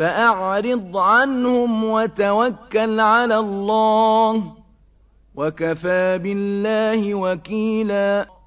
فأعرض عنهم وتوكل على الله وكفى بالله وكيلاً.